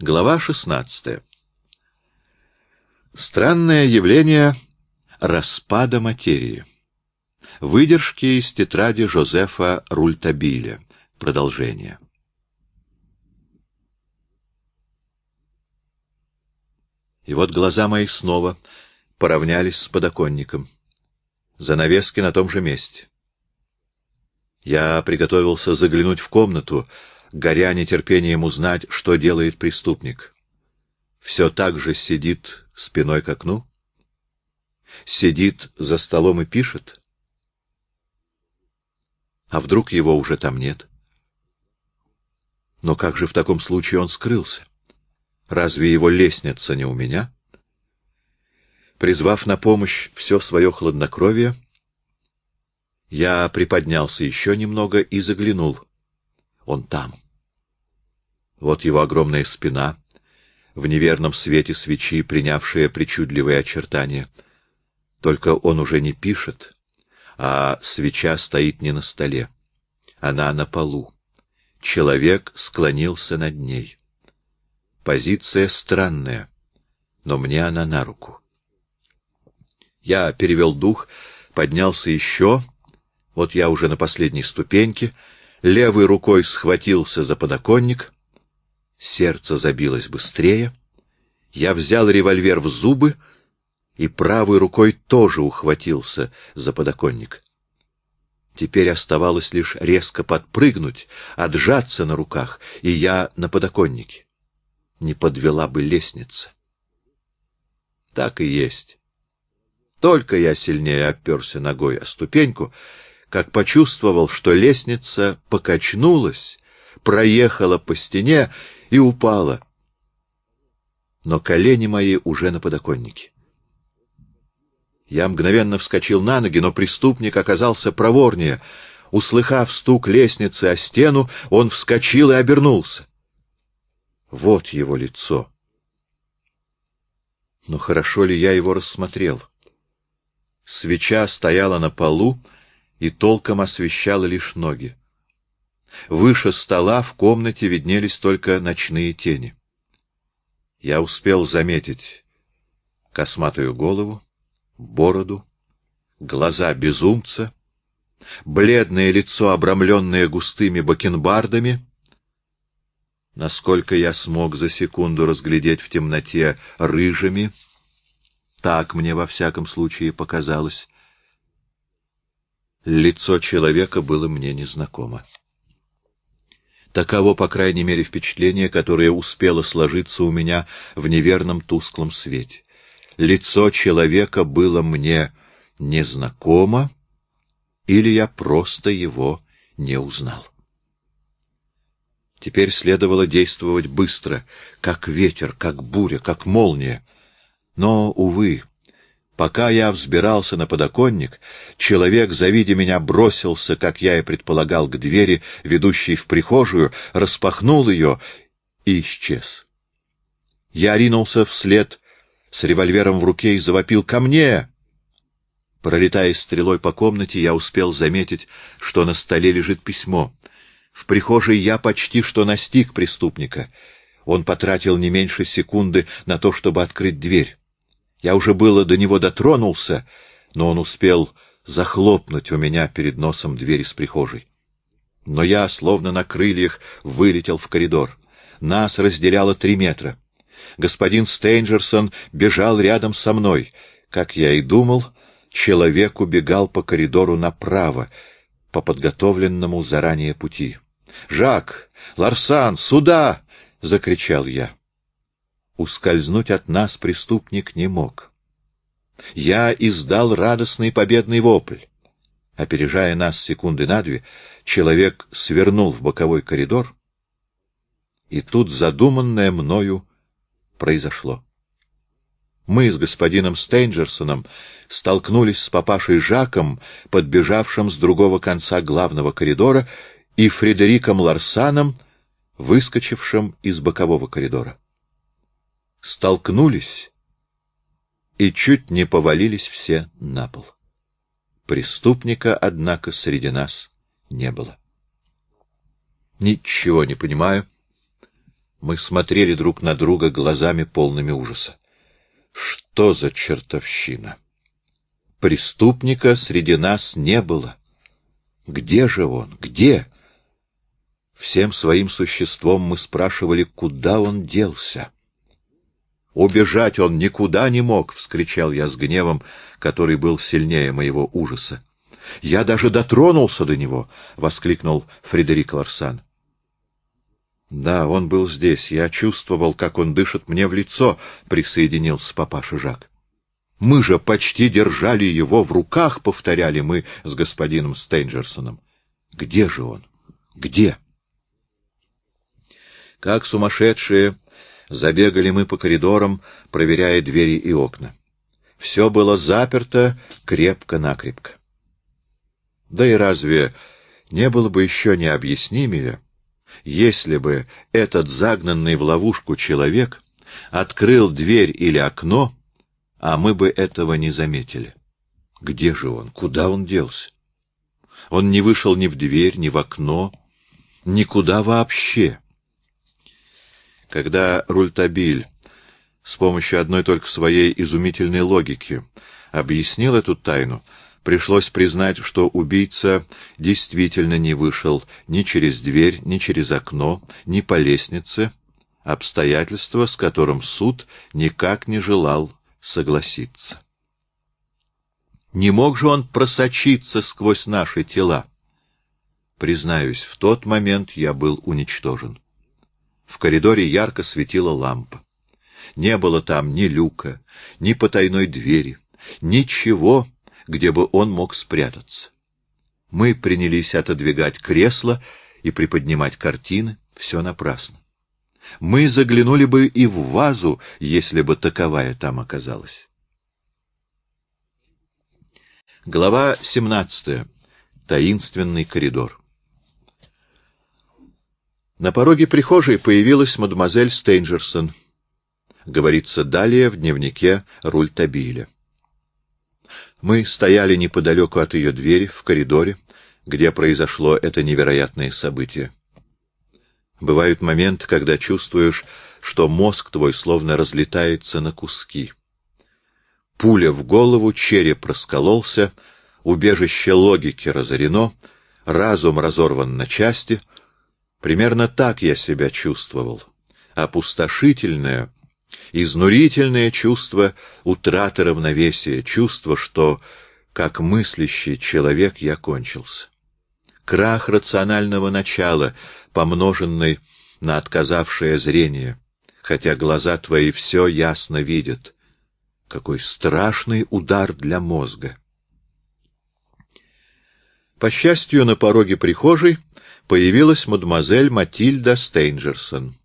Глава 16. Странное явление распада материи. Выдержки из тетради Жозефа Рультабиля. Продолжение. И вот глаза мои снова поравнялись с подоконником. Занавески на том же месте. Я приготовился заглянуть в комнату, горя нетерпением узнать, что делает преступник. Все так же сидит спиной к окну? Сидит за столом и пишет? А вдруг его уже там нет? Но как же в таком случае он скрылся? Разве его лестница не у меня? Призвав на помощь все свое хладнокровие, я приподнялся еще немного и заглянул. Он там. Вот его огромная спина, в неверном свете свечи, принявшая причудливые очертания. Только он уже не пишет, а свеча стоит не на столе. Она на полу. Человек склонился над ней. Позиция странная, но мне она на руку. Я перевел дух, поднялся еще вот я уже на последней ступеньке, левой рукой схватился за подоконник. Сердце забилось быстрее. Я взял револьвер в зубы и правой рукой тоже ухватился за подоконник. Теперь оставалось лишь резко подпрыгнуть, отжаться на руках, и я на подоконнике. Не подвела бы лестница. Так и есть. Только я сильнее оперся ногой о ступеньку, как почувствовал, что лестница покачнулась, проехала по стене и упала. Но колени мои уже на подоконнике. Я мгновенно вскочил на ноги, но преступник оказался проворнее. Услыхав стук лестницы о стену, он вскочил и обернулся. Вот его лицо. Но хорошо ли я его рассмотрел? Свеча стояла на полу, и толком освещала лишь ноги. Выше стола в комнате виднелись только ночные тени. Я успел заметить косматую голову, бороду, глаза безумца, бледное лицо, обрамленное густыми бакенбардами. Насколько я смог за секунду разглядеть в темноте рыжими, так мне во всяком случае показалось, Лицо человека было мне незнакомо. Таково, по крайней мере, впечатление, которое успело сложиться у меня в неверном тусклом свете. Лицо человека было мне незнакомо, или я просто его не узнал. Теперь следовало действовать быстро, как ветер, как буря, как молния. Но, увы, Пока я взбирался на подоконник, человек, завидя меня, бросился, как я и предполагал, к двери, ведущей в прихожую, распахнул ее и исчез. Я ринулся вслед с револьвером в руке и завопил «Ко мне!». Пролетая стрелой по комнате, я успел заметить, что на столе лежит письмо. В прихожей я почти что настиг преступника. Он потратил не меньше секунды на то, чтобы открыть дверь. Я уже было до него дотронулся, но он успел захлопнуть у меня перед носом дверь из прихожей. Но я, словно на крыльях, вылетел в коридор. Нас разделяло три метра. Господин Стейнджерсон бежал рядом со мной. Как я и думал, человек убегал по коридору направо, по подготовленному заранее пути. «Жак! Ларсан! Сюда!» — закричал я. Ускользнуть от нас преступник не мог. Я издал радостный победный вопль. Опережая нас секунды на две, человек свернул в боковой коридор, и тут задуманное мною произошло. Мы с господином Стейнджерсоном столкнулись с папашей Жаком, подбежавшим с другого конца главного коридора, и Фредериком Ларсаном, выскочившим из бокового коридора столкнулись и чуть не повалились все на пол. Преступника, однако, среди нас не было. Ничего не понимаю. Мы смотрели друг на друга глазами полными ужаса. Что за чертовщина? Преступника среди нас не было. Где же он? Где? Всем своим существом мы спрашивали, куда он делся. «Убежать он никуда не мог!» — вскричал я с гневом, который был сильнее моего ужаса. «Я даже дотронулся до него!» — воскликнул Фредерик Ларсан. «Да, он был здесь. Я чувствовал, как он дышит мне в лицо», — присоединился папаша Жак. «Мы же почти держали его в руках», — повторяли мы с господином Стейнджерсоном. «Где же он? Где?» Как сумасшедшие Забегали мы по коридорам, проверяя двери и окна. Все было заперто крепко-накрепко. Да и разве не было бы еще необъяснимее, если бы этот загнанный в ловушку человек открыл дверь или окно, а мы бы этого не заметили? Где же он? Куда он делся? Он не вышел ни в дверь, ни в окно, никуда вообще когда Рультабиль с помощью одной только своей изумительной логики объяснил эту тайну, пришлось признать, что убийца действительно не вышел ни через дверь, ни через окно, ни по лестнице, обстоятельство, с которым суд никак не желал согласиться. Не мог же он просочиться сквозь наши тела? Признаюсь, в тот момент я был уничтожен. В коридоре ярко светила лампа. Не было там ни люка, ни потайной двери, ничего, где бы он мог спрятаться. Мы принялись отодвигать кресла и приподнимать картины, все напрасно. Мы заглянули бы и в вазу, если бы таковая там оказалась. Глава 17. Таинственный коридор. На пороге прихожей появилась мадемуазель Стейнджерсон. Говорится далее в дневнике Рультабиля. Мы стояли неподалеку от ее двери, в коридоре, где произошло это невероятное событие. Бывают моменты, когда чувствуешь, что мозг твой словно разлетается на куски. Пуля в голову, череп раскололся, убежище логики разорено, разум разорван на части — Примерно так я себя чувствовал. Опустошительное, изнурительное чувство утраты равновесия, чувство, что, как мыслящий человек, я кончился. Крах рационального начала, помноженный на отказавшее зрение, хотя глаза твои все ясно видят. Какой страшный удар для мозга! По счастью, на пороге прихожей появилась мадемуазель Матильда Стейнджерсон.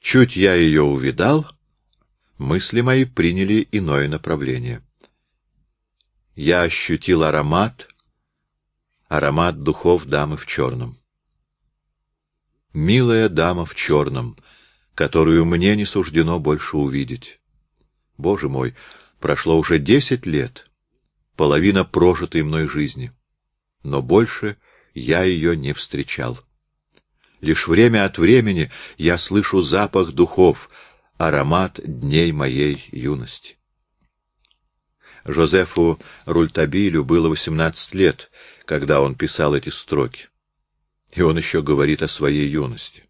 Чуть я ее увидал, мысли мои приняли иное направление. Я ощутил аромат, аромат духов дамы в черном. Милая дама в черном, которую мне не суждено больше увидеть. Боже мой, прошло уже десять лет, половина прожитой мной жизни, но больше я ее не встречал. Лишь время от времени я слышу запах духов, аромат дней моей юности. Жозефу Рультабилю было восемнадцать лет, когда он писал эти строки. И он еще говорит о своей юности.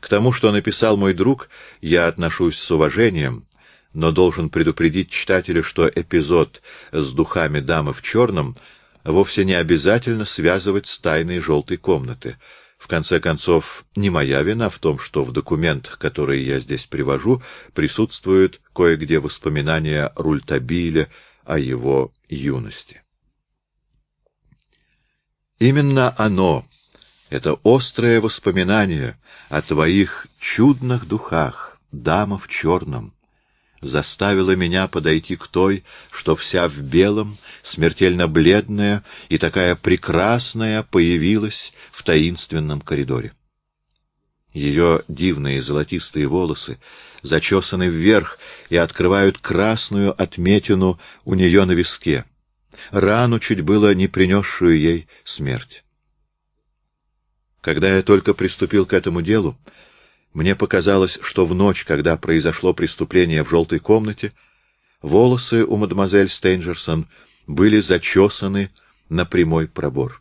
К тому, что написал мой друг, я отношусь с уважением, но должен предупредить читателя, что эпизод с духами дамы в черном — вовсе не обязательно связывать с тайной желтой комнаты. В конце концов, не моя вина в том, что в документах, которые я здесь привожу, присутствуют кое-где воспоминания Рультабиля о его юности. Именно оно, это острое воспоминание о твоих чудных духах, дама в черном, заставила меня подойти к той, что вся в белом, смертельно бледная и такая прекрасная появилась в таинственном коридоре. Ее дивные золотистые волосы зачесаны вверх и открывают красную отметину у нее на виске, рану чуть было не принесшую ей смерть. Когда я только приступил к этому делу, Мне показалось, что в ночь, когда произошло преступление в желтой комнате, волосы у мадемуазель Стейнджерсон были зачесаны на прямой пробор.